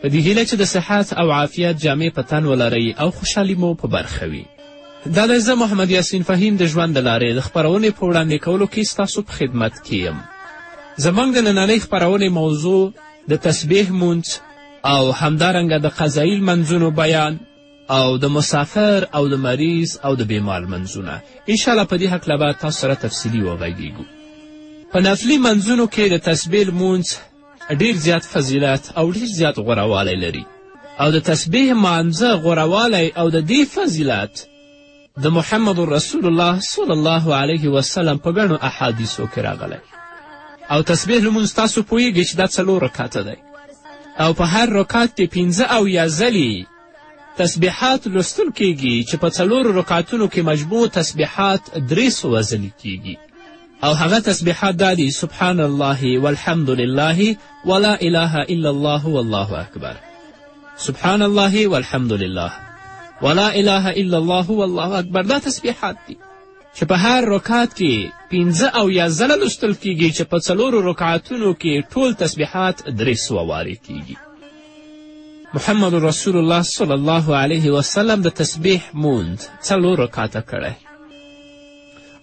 په دې هیله چې د صحت او عافیت جامې په تن ولرئ او خوشحالي مو په برخه وي دا دی زه محمد یاسین فهیم د ژوند د لارې د خپرونې په وړاندې کولو کې ستاسو په خدمت کې یم زموږ د نننۍ خپرونې موضوع د تسبیح مونځ او همدارنګه د قضایي لمنځونو بیان او د مسافر او د مریض او د بیمار منځونه انشاءالله په دې هکله به تاسو سره تفصیلي وغږیږو په نفلي منځونو کې د تسبیح لمونځ ډیر زیات فضیلت او ډیر زیات غوروالی لري او د تسبیح مانځه غوروالی او د دې فضیلت د محمد رسول الله صلی الله علیه وسلم په ګڼو احادیثو کې راغلی او تسبیح لمونځ تاسو پوهیږئ چې دا څلور رکاته دی او په هر رکات کې پنځه او یا ځلې تسبیحات لوستل کیږي چې په څلورو رکعتونو کې مجموع تسبیحات درې سوه ځلې کیږي او هغه تسبیحات دا دي سبحان الله والحمد لله ولا اله الا الله والله اکبر سبحان الله والحمد لله ولا اله الا الله والله اکبر دا تسبیحات دي چې په هر رکعت کې پنځه او یا ځله لوستل کیږي چې په څلورو رکعتونو کې ټول تسبیحات درې سوه وارې کیږي محمد رسول الله صلی الله علیه وسلم د تسبیح موند څلور رکاته کړی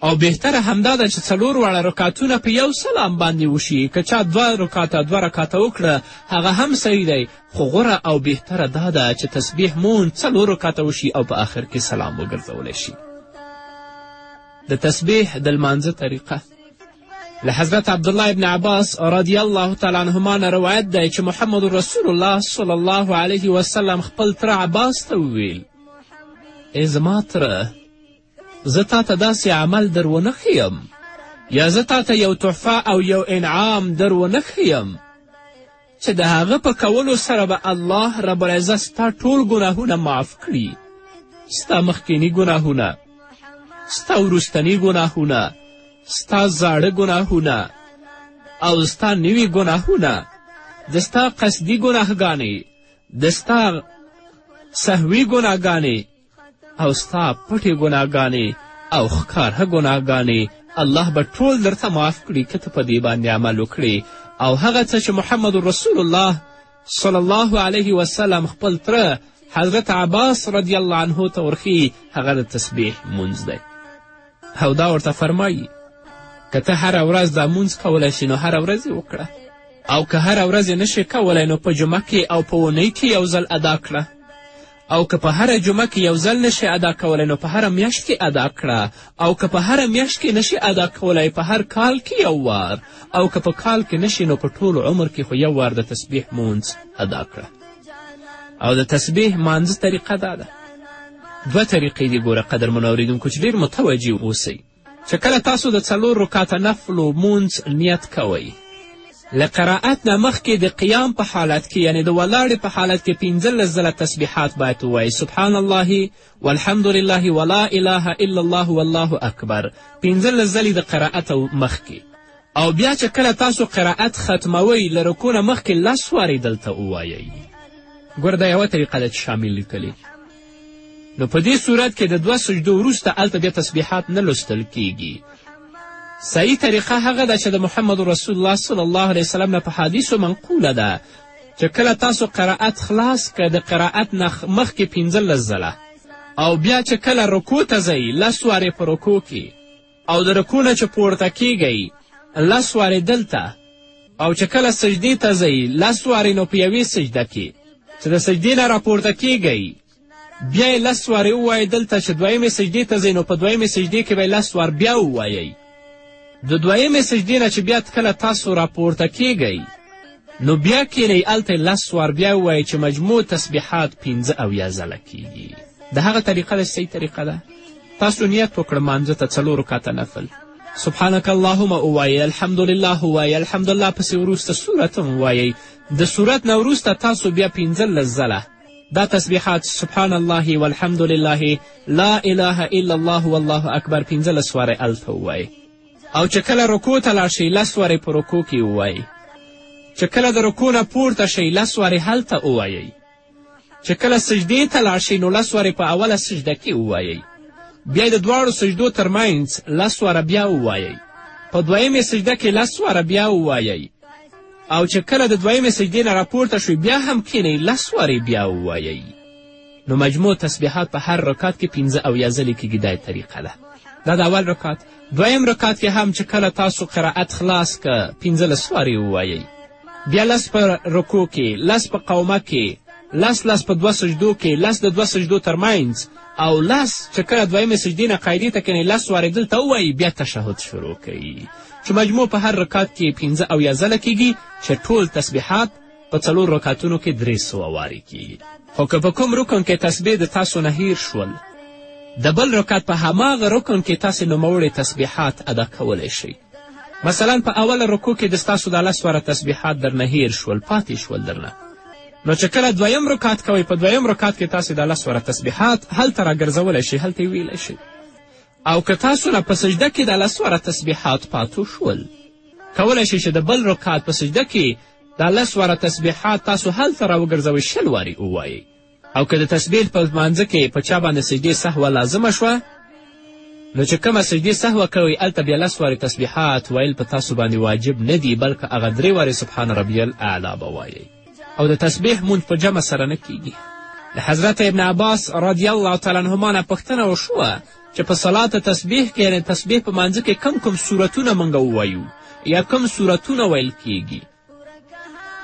او بهتره همدا ده چې څلور واړه رکاتونه په یو سلام باندې وشي که چا دوه رکاته دوه رکاته وکړه هغه هم صحیح دی خو غوره او بهتره دا ده چې تسبیح مونځ څلور رکاته وشي او په آخر کې سلام وګرځولی شي د تسبیح د لمانځه طریقه له حضرت عبدالله ابن عباس رضی الله تعالی عنهما نه روایت دی چې محمد رسول الله صلی الله علیه وسلم خپل تره عباس ته وویل ای زما تره زه تا ته داسې عمل در ونه ښیم یا زه تا ته یو تحفه او یو انعام در ونه ښیم چې د هغه په کولو سره به الله رب العزه ستا ټول ګناهونه معاف کړي ستا مخکیني ګناهونه ستا وروستني ګناهونه ستا زاړه ګناهونه او ستا نوي ګناهونه د ستا قصدي ګناهګانې د ستا سهوي ګناهګانې او ستا پټې ګناهګانې او ښکاره ګناهګانې الله به ټول درته معاف کړي که ته په دې باندې عمل وکړې او هغه څه چې محمد رسول الله صلی الله علیه وسلم خپل تره حضرت عباس رضی الله عنه ته ورښي هغه د تسبیح مونځ دی او دا ورته فرمایي که ته هره ورځ دا مونځ کولی شي نو هره ورځ وکړه او که هره ورځ یې نشې کولی نو په جمعه کې او په اونۍ کې یو ځل ادا کړه او که په هره جمعه کې یو ځل نه شې ادا کولی نو په هره میاشت کې ادا کړه او که په هره میاشت کې نه شې ادا کولی په هر کال کې یو وار او که په کال کې نه شې نو په ټول عمر کې خو یو وار د تسبیح مونځ ادا کړه او د تسبیح مانځه طریقه دا ده دوه طریقې دي ګوره قدرمنو اورېدونکو چې ډېر متوجه اوسئ چې کله تاسو د څلور رکعته نفلو مونځ نیت کوئ له قرائت نه مخکې د قیام په حالت کې یعنې د ولاړې په حالت کې پنځلس ځله تسبیحات باید ووایي سبحان الله والحمد لله ولا اله الا الله والله اکبر پنځلس ځلې د قرائت مخکې او بیا چې کله تاسو قرائت ختموئ له رکو نه مخکې لس وارې دلته ووایئ ګوره دا یوه طریقه ده چې شامل لیکلې نو په دې صورت کې د دوه سجدو وروسته هلته بیا تسبیحات نه لوستل کیږي صحیح طریقه هغه ده چې د محمد رسول الله صلی الله علیه وسلم نه په حدیثو منقوله ده چې کله تاسو قرائت خلاص که د قرائت نه مخکې پنځلس ځله او بیا چې کله رکو ته ځئ لس وارې په رکو کې او د رکوع نه چې پورته کیږئ لس وارې دلته او چې کله سجدې ته ځئ لس وارې نو په یوې سجده کې چې د سجدې نه راپورته کیږئ بیا یې لس وارې ووایئ دلته چې دویمې سجدې ته ځئ نو په دویمې سجدې کې به یې لس وار بیا ووایئ د دویمې سجدې نه چې بیا کله تاسو راپورته کیږئ نو بیا کینئ هلته لس وار بیا ووایئ چې مجموع تسبیحات پنځه اویا ځله کیږي د هغه طریقه د صحیح طریقه ده تاسو نیت وکړه مانځه ته څلور رکاته نفل سبحانک اللهم ووایئ الحمدلله ووایئ الحمدلله پسې وروسته صورت هم ووایئ د صورت نه وروسته تاسو بیا پنځلس ځله دا تسبیحات سبحان الله والحمد لله لا اله الا الله والله اکبر پنځلس وارې هلته ووایئ او چې کله رکو ته لاړ شئ لس وارې په رکو کې ووایئ چې کله د رکو نه پورته شئ لس وارې هلته ووایئ چې کله سجدې ته لاړ شئ نو لس وارې په اوله سجده کې ووایئ بیا د دواړو سجدو ترمنځ لس واره بیا ووایئ په دویمې سجده کې لس واره بیا ووایئ او چې کله د دویمې سجدې نه راپورته شوئ بیا هم کینئ لس وارې بیا ووایئ نو مجموع تسبیحات په هر رکات کې پنځه اویا ځلې کېږي دا طریقه ده دا د اول رکات دویم رکات کې هم چې کله تاسو قرائت خلاص که پنځلس وارې ووایئ بیا لس په رکوع کې لس په قومه کې لس لس په دوه سجدو کې لس د دوه سجدو ترمنځ او لس چې کله دویمې سجدې نه قاعدې ته کینې لس وارې دلته ووایي بیا تشهد شروع کوي چې مجموع په هر رکات کې پنځه او یا ځله کیږي چې ټول تسبیحات په څلور رکاتونو کې درې سوه وارې کیږي خو که په کوم رکن کې تسبیح د تاسو نه هیر شول د بل رکعت په هماغه رکن کې تاسې نوموړې تسبیحات ادا کولی شئ مثلا په اوله رکوع کې د ستاسو دا لس واره تسبیحات درنه هیر شول پاتې شول درنه نو چې کله دویم رکات کوئ په دویم رکات کې تاسې دا لس واره تسبیحات هلته راګرځولی شئ هلته یې ویلی شئ او که تاسو نه په سجده کې دا لس واره تسبیحات پاتو شول کولی شئ چې د بل رکات په سجده کې دا لس واره تسبیحات تاسو هلته راوګرځوئ شل وارې ووایئ او که د تسبیح په لمانځه کې په چا باندې سجدې سهوه لازمه شوه نو چې کومه سجدې سهوه کوئ هلته بیا لس وارې تسبیحات ویل په تاسو باندې واجب نه دي بلکې هغه درې وارې سبحان ربی الاعلی به وایئ او د تسبیح مونځ په جمع سره نه کیږي د حضرت ابن عباس رضی الله تعالی عنهما نه پوښتنه وشوه چې په صلات تسبیح کې یعنې تسبیح په مانځه کې کم کم صورتونه موږ ووایو یا کم صورتونه ویل کیږي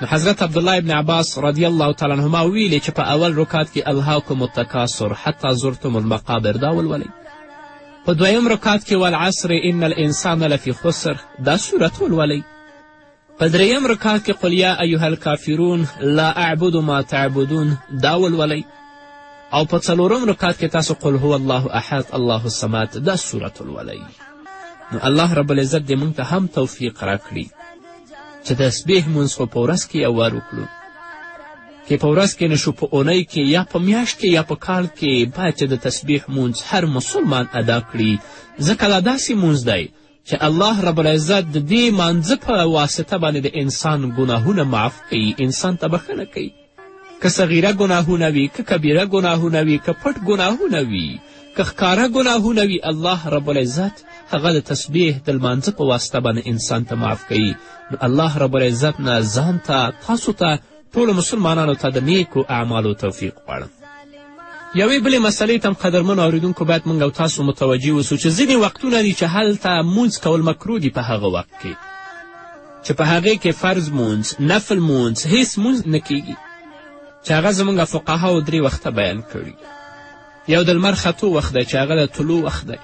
نو حضرت عبدالله ابن عباس رضی الله تعالی عنهما ویلې چې په اول رکات کې الهاکم التکاثر حتی زرتم المقابر دا ولولئ په دویم رکات کې والعصر ان الانسان لفی خسر دا صورت ولولئ په دریم رکات کې قل یا ایها الکافرون لا اعبد ما تعبدون دا ولولئ او په څلورم رکات کې تاسو قل هو الله احد الله الصمد دا صورت ولولئ نو الله رب العزت دې موږ ته هم توفیق راکړي چې تسبیح مونځ خو په ورځ کې یو وار وکړو که په ورځ کې نشو په اونۍ کې یا په میاشت کې یا په کال کې باید چې د تسبیح مونځ هر مسلمان ادا کړي ځکه دا داسې مونځ دی چې الله رب العزت د دې مانځه په واسطه باندې د انسان ګناهونه معاف کوي انسان ته بښنه کوي که صغیره ګناهونه وي که کبیره ګناهونه وي که پټ ګناهونه وي که ښکاره ګناهونه وي الله رب العزت هغه د تسبیح د لمانځه په واسطه باندې انسان ته معاف کوي نو الله رب العزت نه ځان ته تاسو ته ټولو مسلمانانو ته د نیکو اعمالو توفیق غواړم یوې بلې مسلې ته هم قدرمنو اورېدونکو باید موږ او تاسو متوجه اوسو چې ځینې وختونه دي چې هلته مونځ کول مکرو دي په هغه وخت کې چې په هغې کې فرض مونځ نفل مونځ هیڅ مونځ نه کیږي چې هغه زموږ فقهاو درې وخته بیان کړي یو د لمر ختو وخت دی چې هغه د طلوع وخت دی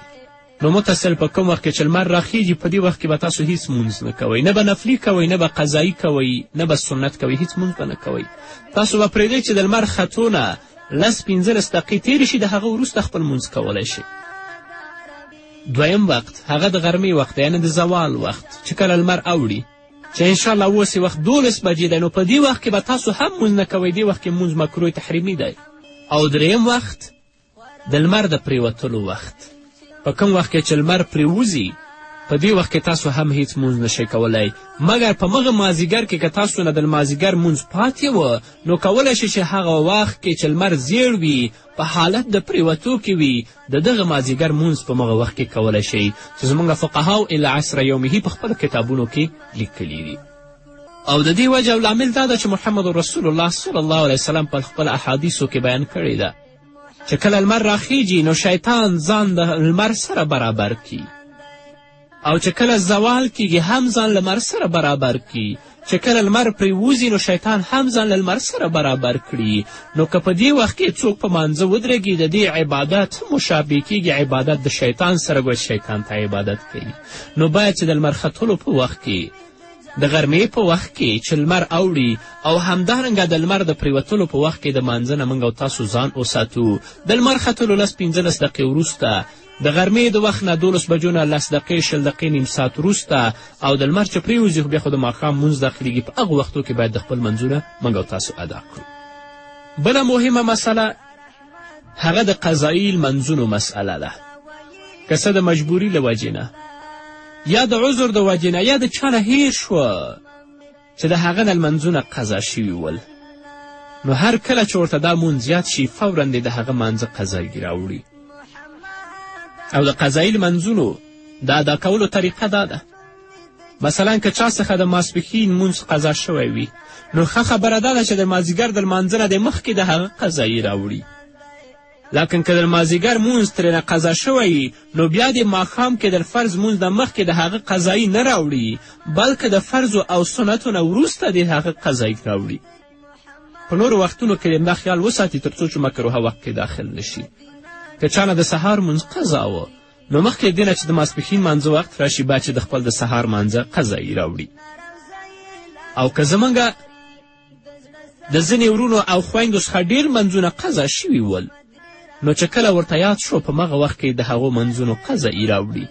نو متصل په کوم وخت کې چې لمر راخیږي په دې وخت کې به تاسو هیڅ مونځ نه کوئ نه به نفلي کوئ نه به قضایی کوئ نه به سنت کوئ هیڅ مونځ به نه کوئ تاسو به پرېږدئ چې د لمر ختو نه لس پنځلس دقیقې تېرې شي د هغه وروسته خپل مونځ کولی شئ دویم وقت هغه د غرمې وخت یعنې د زوال وخت چې کله لمر اوړي چې انشاءالله اوس یې وخت دولس بجې دی نو په دې وخت کې به تاسو هم مونځ نه کوئ دې وخت کې مونځ مکروه تحریمي دی او دریم وخت د لمر د پریوتلو وخت په کوم وخت کې چې لمر پریوځي په دې وخت کې تاسو هم هیڅ مونځ نشئ کولی مګر په مغه مازیګر کې که تاسو نه د لمازیګر مونځ پاتې و نو کولی شئ چې هغه وخت کې چې لمر زیړ وي په حالت د پریوتو کې وي د دغه مازیګر مونځ په مغه وخت کې کولی شئ چې زمونږ فقهاو الا عصر یومه په خپلو کتابونو کې لیکلي دي او د دې وجه او لامل دا ده چې محمد رسول الله صلی الله علیه وسلم په خپل احادیثو کې بیان کړې ده چې کله لمر راخیږي نو شیطان ځان د لمر سره برابر کی او چې کله زوال کیږي هم ځان لمر سره برابر کړي چې کله لمر پرې وځي نو شیطان هم ځان له لمر سره برابر کړي نو که په دې وخت کې څوک په مانځه ودرېږي د دې عبادت مشابه کیږي عبادت د شیطان سره ګویا شیطان ته عبادت کوي نو باید چې د لمر ختلو په وخت کې د غرمې په وخت کې چې لمر اوړي او همدارنګه د لمر د پریوتلو په وخت کې د مانځه نه موږ او تاسو ځان وساتو د لمر ختلو لس پنځلس دقیقې وروسته د غرمې د وخت نه دولس بجو نه لس دقیقې شل دقیقې نیم ساعت وروسته او د لمر چې پرېوځي خو بیا خو د ماښام مونځ داخلیږي په هغو وختو کې باید د خپل منځونه موږ او تاسو ادا کړو بله مهمه مسله هغه د قضایي لمنځونو مسئله ده که څه د مجبوري له وجې نه یا د عذر د وجې نه یا د چا نه هیر شوه چې د هغه نه لمنځونه قضا شوي ول نو هر کله چې ورته دا مونځ زیات شي فورا دې د هغه مانځه قضایي راوړي او د قضایي لمنځونو د ادا کولو طریقه دا ده مثلا که چا څخه د ماسپښین مونځ قضا شوی وي نو ښه خبره دا ده چې د مازیګر د لمانځه نه د مخکې د هغه قضایي راوړي لکن که در مازیګر مونځ ترېنه قضا شوی نو بیا دې ماښام کې در فرض مونځ نه مخکې د هغه قضایی نه راوړي بلکه د فرضو او سنتو نه وروسته دې هغه قضایی راوړي په نورو وختونو کې دې دا خیال وساتي تر څو چې مکروه وخت کې داخل نشي که چا نه د سهار مونځ قضا و نو مخکې دې نه چې د ماسپښین مانځه وخت راشي باید چې د خپل د سهار مانځه قضایی راوړي او که زمونږ د ځینې ورونو او خویندو څخه ډیر منځونه قضا شوي ول نو چې کله ورته یاد شو په مغه وخت کې د هغو منځونو قضا یې راوړي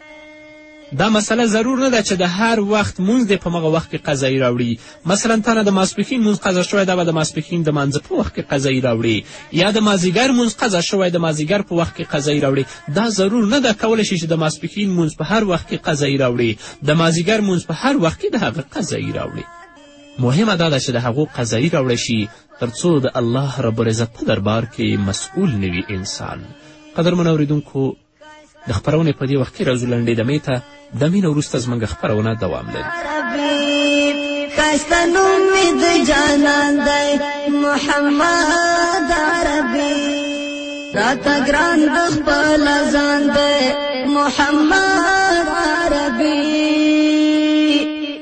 دا مسله ضرور نه ده چې د هر وخت مونځ دې په مغه وخت کې قضایي راوړي مثلا تا نه د ماسپښین مونځ قضا شوی دا به د ماسپښین د مانځه په وخت کې قضایي راوړي یا د مازیګر مونځ قضا شوی د مازیګر په وخت کې قضایي راوړي دا ضرور نه ده کولی شي چې د ماسپښین مونځ په هر وخت کې قضایي راوړي د مازیګر مونځ په هر وخت کې د هغه قضایي راوړي مهمه دا ده چې د هغو قضایی راوړی شي تر څو د الله رب العزت په دربار کې مسؤول نه وي انسان قدرمنو اورېدونکو د خپرونې په دې وخت کې راځو لنډې دمې ته دمې نه وروسته زموږ خپرونه دوام لري ښایسته نوم مې د جانان دی محمد عربي راته ګران د خپل ځان دی محمد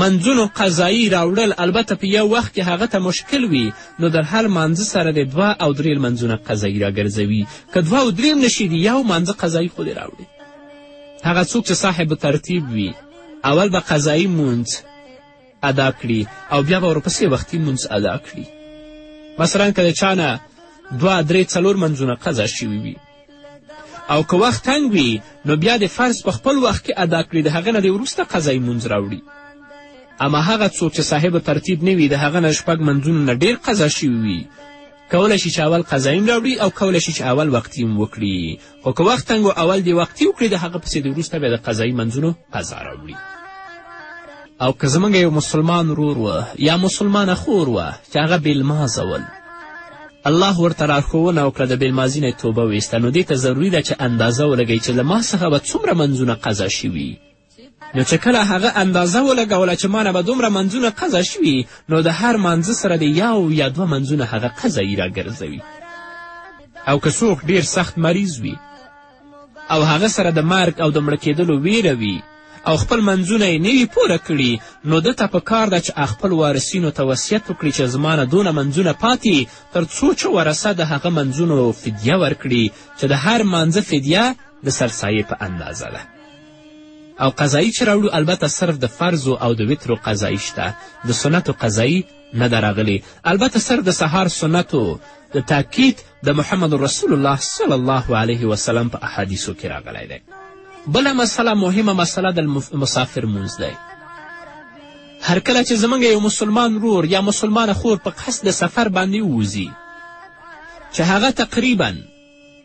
منځونو قضایی راوړل البته په یو وخت کې هغه ته مشکل وي نو در هر مانځه سره دې دوه او درې لمنځونه قضایی راګرځوي که دوه او درې هم نشي دي یو مانځه قضایی خو دې راوړي هغه څوک چې صاحب ترتیب وي اول به قضایی مونځ ادا کړي او بیا به ورپسې وختي مونځ ادا کړي مثلا که د چا نه دوه درې څلور منځونه قضا شوي وي او که وخت تنګ وي نو بیا د فرض په خپل وخت کې ادا کړي د هغه نه د وروسته قضایي مونځ راوړي اما هغه څوک چې صاحب ترتیب نه وي د هغه نه شپږ منځونو نه ډېر قضا شوي وي کولی شي چې اول قضایم راوړي او کولی شي چې اول وقتي هم وکړي خو که وخت تنګ اول دې وقتي وکړي د هغه پسې د وروسته بیا د قضایي منځونو قضا راوړي او که زموږ یو مسلمان ورور و یا مسلمانه خور وه چې هغه بېلمازه ول الله ورته لارښوونه وکړه د بېلمازي نه توبه ویسته نو دې ته ضروري ده چې اندازه ولګوي چې له ما څخه به څومره منځونه قضا شوي نو چې کله هغه اندازه ولګوله چې مانه به دومره منځونه قضا شوي نو د هر منځه سره د یو یا دوه منځونه هغه قضایی راګرځوي او که څوک ډیر سخت مریض وي او هغه سره د مرګ او د مړه کېدلو ویره وي او خپل منځونه یې نه وي پوره کړي نو ده ته په کار ده چې خپل وارثینو ته وصیت وکړي چې زما نه دونه منځونه پاتې تر څو چې ورثه د هغه منځونو فدیه ورکړي چې د هر مانځه فدیه د سرسایې په اندازه ده او قضایی چې راوړو البته صرف د فرضو او د وترو قضایی شته د سنتو قضایی نه ده راغلې البته سر د سهار سنتو د تاکید د محمد رسول الله صلی الله علیه وسلم په احادیثو کې راغلی دی بله مسله مهمه مسله د مسافر مونځ دی هر کله چې زموږ یو مسلمان رور یا مسلمانه خور په قصد سفر باندې ووځي چې هغه تقریبا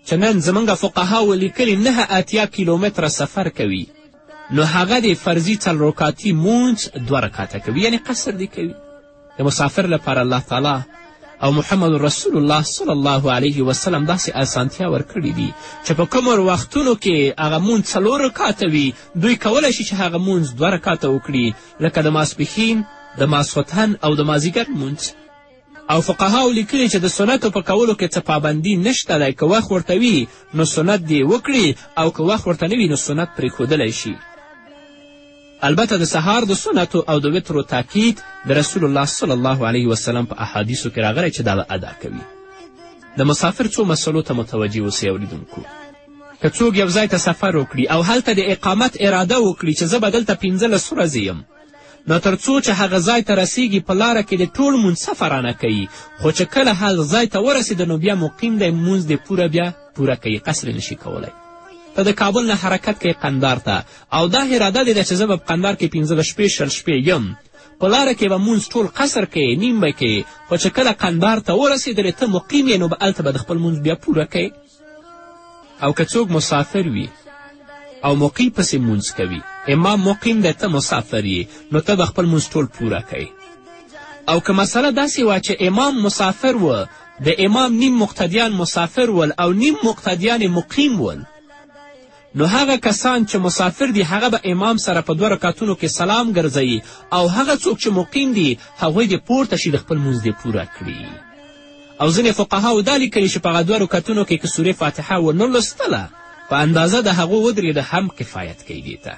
چې نن زمونږ فقهاو لیکلي نهه اتیا کیلومتره سفر کوي نو هغه د فرضي څلورکاتي مونځ دوه رکاته کوي یعنی قصر دی کوي د مسافر لپاره الله تعالی او محمد رسول الله صلی الله علیه وسلم داسې اسانتیا ورکړي دي چې په کومو وختونو کې هغه مونځ څلور رکاته وي دوی کولی شي چې هغه مونځ دوه رکاته وکړي لکه د ماسپښین د ماسخوتن او د مازیګر مونځ او فقهاو لیکلي چې د سنتو په کولو کې څه پابندي نشته دی که وخت ورته وي نو سنت دې وکړي او که وخت ورته نه وي نو سنت پرېښودلی شي البته د سهار د سنتو او د وترو تاکید د رسول الله صلی الله علیه وسلم په احادیثو کې راغلی چې دا به ادا کوي د مسافر څو مسلو ته متوجه اوسئ اوریدونکو که څوک یو ځای ته سفر وکړي او هلته د اقامت اراده وکړي چې زه به دلته پنځلس ورځې یم نو تر څو چې هغه ځای ته رسیږي په لاره کې د ټول مونځ سفرانه کوي خو چې کله هغه ځای ته ورسېد نو بیا مقیم دی مونځ د پوره بیا پوره کوي قصر نشي کولی ته د کابل نه حرکت کوي قندار ته او دا اراده دې ده چې زه به په قندار کې پنځه شپې شل شپې یم په لاره کې به مونځ ټول قصر کوې نیم به کوې خو چې کله قندار ته ورسېدلې ته مقیم یې نو به هلته به د خپل مونځ بیا پوره کوې او که څوک مسافر وي او مقیم پسې مونځ کوي امام مقیم دی ته مسافر یې نو ته به خپل مونځ ټول پوره کوي او که مسله داسې وه چې امام مسافر و د امام نیم مقتدیان مسافر ول او نیم مقتدیان مقیم ول نو هغه کسان چې مسافر دي هغه به امام سره په دوه رکعتونو کې سلام ګرځوي او هغه څوک چې مقیم دي هغوی دې پورته شي د خپل لمونځ دې پوره کړي او ځینې فقهاو دا لیکلي چې په هغه دوه رکعتونو کې که سورې فاتحه ونه لوستله په اندازه د هغو ودرېده هم کفایت کوي دې ته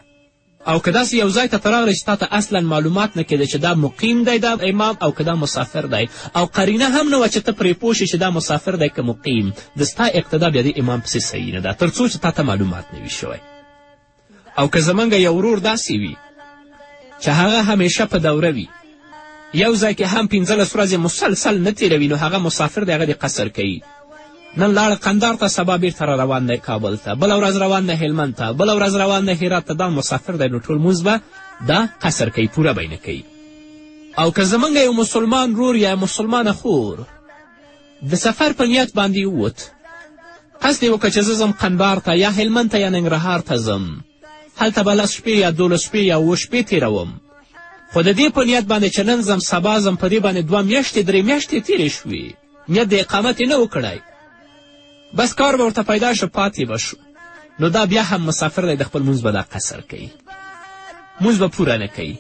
او که داسې یو ځای ته ته راغلې چې تا ته اصلا معلومات نه کېدی چې دا مقیم دی دا امام او که دا مسافر دی او قرینه هم نه وه چې ته پرې پوه شې چې دا مسافر دی که مقیم د ستا اقتدا بیا د امام پسې صحیح نه ده تر څو چې تا ته معلومات نه وي شوی او که زمونږ یو ورور داسې وي چې هغه همیشه په دوره وي یو ځای کې هم پنځلس ورځې مسلسل نه تېروي نو هغه مسافر دی هغه دې قصر کوي نن لاړ قندار ته سبا بیرته را روان دی کابل ته بله ورځ روان دی هلمند ته بله ورځ روان دی هرات ته دا مسافر دی نو ټول مونځ به دا قصر کوي پوره به نه کوي او که زموږ یو مسلمان رور یا مسلمانه خور د سفر په نیت باندې ووت قصد یې وکړه چې زه ځم قندار ته یا هلمند ته یا ننګرهار ته ځم هلته به لس شپې یا دولس شپې یا اووه شپې تېروم خو د دې په نیت باندې چې نن ځم سبا ځم په دې باندې دوه میاشتې درې میاشتې تېرې شوې نیت د اقامت یې نه و کړی بس کار به ورته پیدا شو پاتې به شو نو دا بیا هم مسافر دی د خپل مونځ به دا قصر کوي مونځ به پوره نه کوي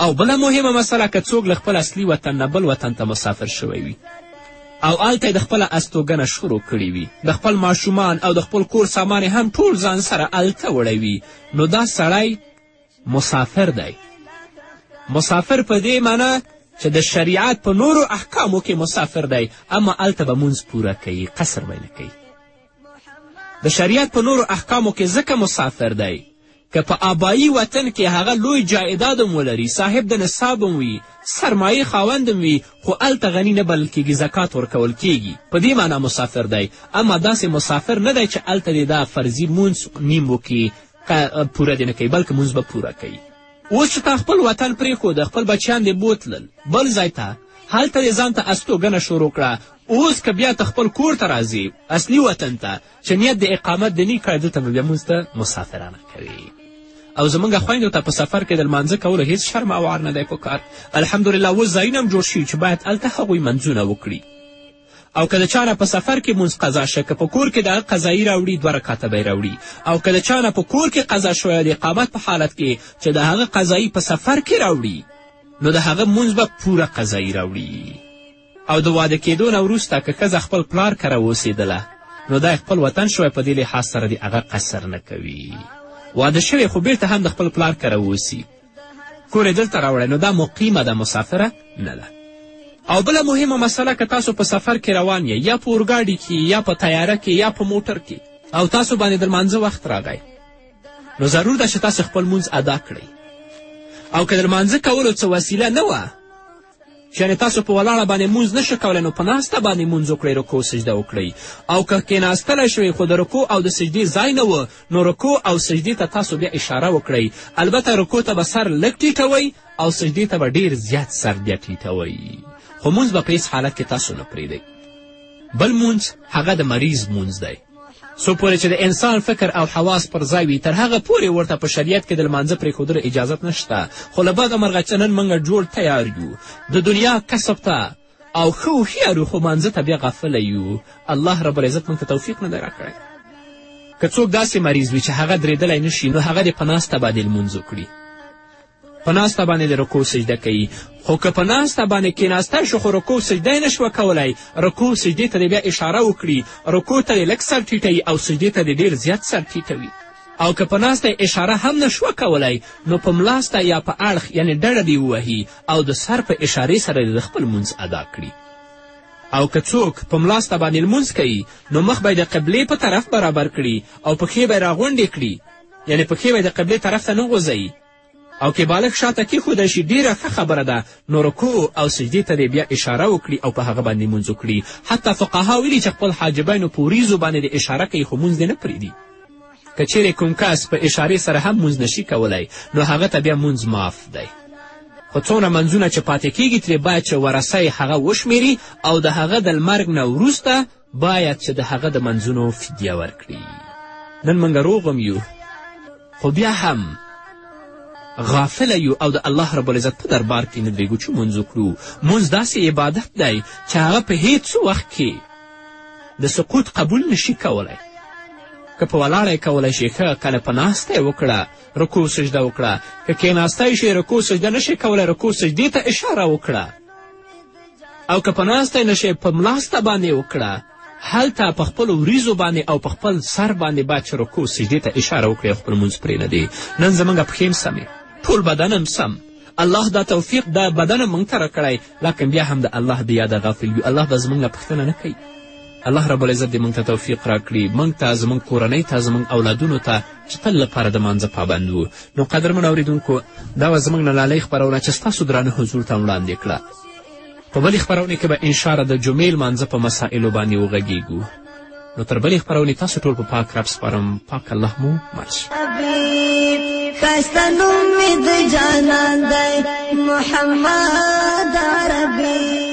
او بله مهمه مسله که څوک له خپل اصلي وطن نه بل وطن ته مسافر شوی وي او هلته یې د خپله استوګنه شروع کړې وي د خپل ماشومان او د خپل کور سامان هم ټول ځان سره هلته وړی وي نو دا سړی مسافر دی مسافر په دې معنی چې د شریعت په نورو احکامو کې مسافر دی اما هلته به مونځ پوره کوي قصر به نه کوي د شریعت په نورو احکامو کې ځکه مسافر دی که په آبایی وطن کې هغه لوی جایداد هم ولري صاحب د نصاب هم وي سرمایې خاوند هم وي خو هلته غني نه بلل کیږي زکات ورکول کیږي په دې معنا مسافر دی اما داسې مسافر نه دی چې هلته دې دا فرضي مونځ نیم وکړي پوره دې نه کوي بلکې مونځ به پوره کوي اوس چې تا خپل وطن پرېښود خپل بچیان دې بوتلل بل ځای ته هلته یې ځان ته استوګنه شروع کړه اوس که بیا ته خپل کور ته راځې اصلي وطن ته چې نیت د اقامت د نی کړی دلته به بیا مونځ ته مسافرانه کوې او زمونږ خویندو ته په سفر کې د لمانځه کولو هیڅ شرم او عار نه دی په کار الحمدلله اوس ځایونه هم جوړ شوي چې باید هلته هغوی منځونه وکړي او که د چا نه په سفر کې مونځ قضا شه که په کور کې د هغه قضایي راوړي دوه رکاته به راوړي او که د چا نه په کور کې قضا شوی د اقامت په حالت کې چې د هغه قضایي په سفر کې راوړي نو د هغه مونځ به پوره قضایي راوړي او د واده کېدو نه وروسته که ښځه خپل پلار کره اوسېدله نو دا خپل وطن شوی په دې لحاظ سره دې هغه قصر نه کوي واده شوی خو بیرته هم د خپل پلار کره اوسي کور دلته راوړی نو دا مقیمه ده مسافره نه ده او بله مهمه مسله که تاسو په سفر کې روان یئ یا په اورګاډي کې یا په تیاره کې یا په موټر کې او تاسو باندې د لمانځه وخت راغی نو ضرور ده چې تاسو خپل مونځ ادا کړئ او که د لمانځه کولو څه وسیله نه وه یعنې تاسو په ولاړه باندې مونځ نشئ کولی نو په ناسته باندې مونځ وکړئ رکو سجده وکړئ او که کېناستلی شوئ خو د رکو او د سجدې ځای نه و نو رکو او سجدې ته تاسو بیا اشاره وکړئ البته رکو ته به سر لږ ټیټوئ او سجدې ته به ډیر زیات سر بیا ټیټوئ خو مونځ به په هیڅ حالت کې تاسو نه پرېږدئ بل مونځ هغه د مریض مونځ دی څو پورې چې د انسان فکر او حواس پر ځای وي تر هغه پورې ورته په شریعت کې د لمانځه پرېښودلو اجازت نشته خو له بده مرغه چې نن موږ جوړ تیار یو د دنیا کسب ته او ښه هوښیار یو خو مانځه ته بیا غافله یو الله رب العزت موږ ته توفیق نه دی راکړی که څوک داسې مریض وي چې هغه درېدلی نشي نو هغه دې په ناسته باندې لمونځ وکړي په ناسته باندې د رکوع سجده کوي خو که په ناسته باندې کیناسته شو خو رکوع سجده یې نشوه کولی رکوع سجدې ته دې بیا اشاره وکړي رکوع ته دې لږ سر ټیټوي او سجدې ته دې ډېر زیات سر ټیټوي او که په ناسته اشاره هم نشوه کولی نو په ملاسته یا په اړخ یعنې ډډه دې ووهي او د سر په اشارې سره دې د خپل لمونځ ادا کړي او که څوک په ملاسته باندې لمونځ کوي نو مخ به د قبلې په طرف برابر کړي او پښې به یې راغونډې کړي یعنې پښې به یې د قبلې طرف ته نه غوځوي او که بالښت شاته کیښودی شي ډیره ښه خبره ده نو رکوع او سجدې ته دې بیا اشاره وکړي او په هغه باندې مونځ وکړي حتی فقها ویلي چې خپل حاجبینو په وریځو باندې د اشاره کوي خو مونځ دې نه پرېږدي که چیرې کوم کس په اشارې سره هم مونځ نشي کولی نو هغه ته بیا مونځ معاف دی خو څونه منځونه چې پاتې کیږي ترې باید چې ورسه هغه وشمیري او د هغه د لمرګ نه وروسته باید چې د هغه د منځونو فدیه ورکړي نن موږ روغ هم یو خو بیا هم غافله یو او د الله رب العزت په دربار کې نه درېږو چې مونځ وکړو مونځ داسې عبادت دی چې هغه په هیڅ وخت کې د سقوط قبول نشي کولی که په ولاړه یې کولی شي ښه کله په ناسته یې وکړه رکو سجده وکړه که کېناستی شي رکو سجده نه شي کولی رکو سجدې ته اشاره وکړه او که په ناستی نشې په ملاسته باندې وکړه هلته په خپلو وریځو باندې او په خپل سر باندې باید چې رکو سجدې ته اشاره وکړې او خپل مونځ پرې نه دی نن زموږ پښې هم سمې ټول بدن هم سم الله دا توفیق دا بدن موږ ته راکړی لکن بیا هم د الله د یاده غافل یو الله به زموږ نه پوښتنه نه کوي الله رب العزت دې موږ ته توفیق راکړي موږ ته زموږ کورنۍ ته زموږ اولادونو ته چې تل لپاره د مانځه پابند وو نو قدرمن اورېدونکو دا وه زموږ نلالۍ خپرونه چې ستاسو درانه حضور ته وړاندې کړه په بلې خپرونې کې به انشاءالله د جمعې لمانځه په مسایلو باندې وغږیږو نو تر بلې خپرونې تاسو ټول په پاک رب سپارم پاک الله مو مل شي محمد عربي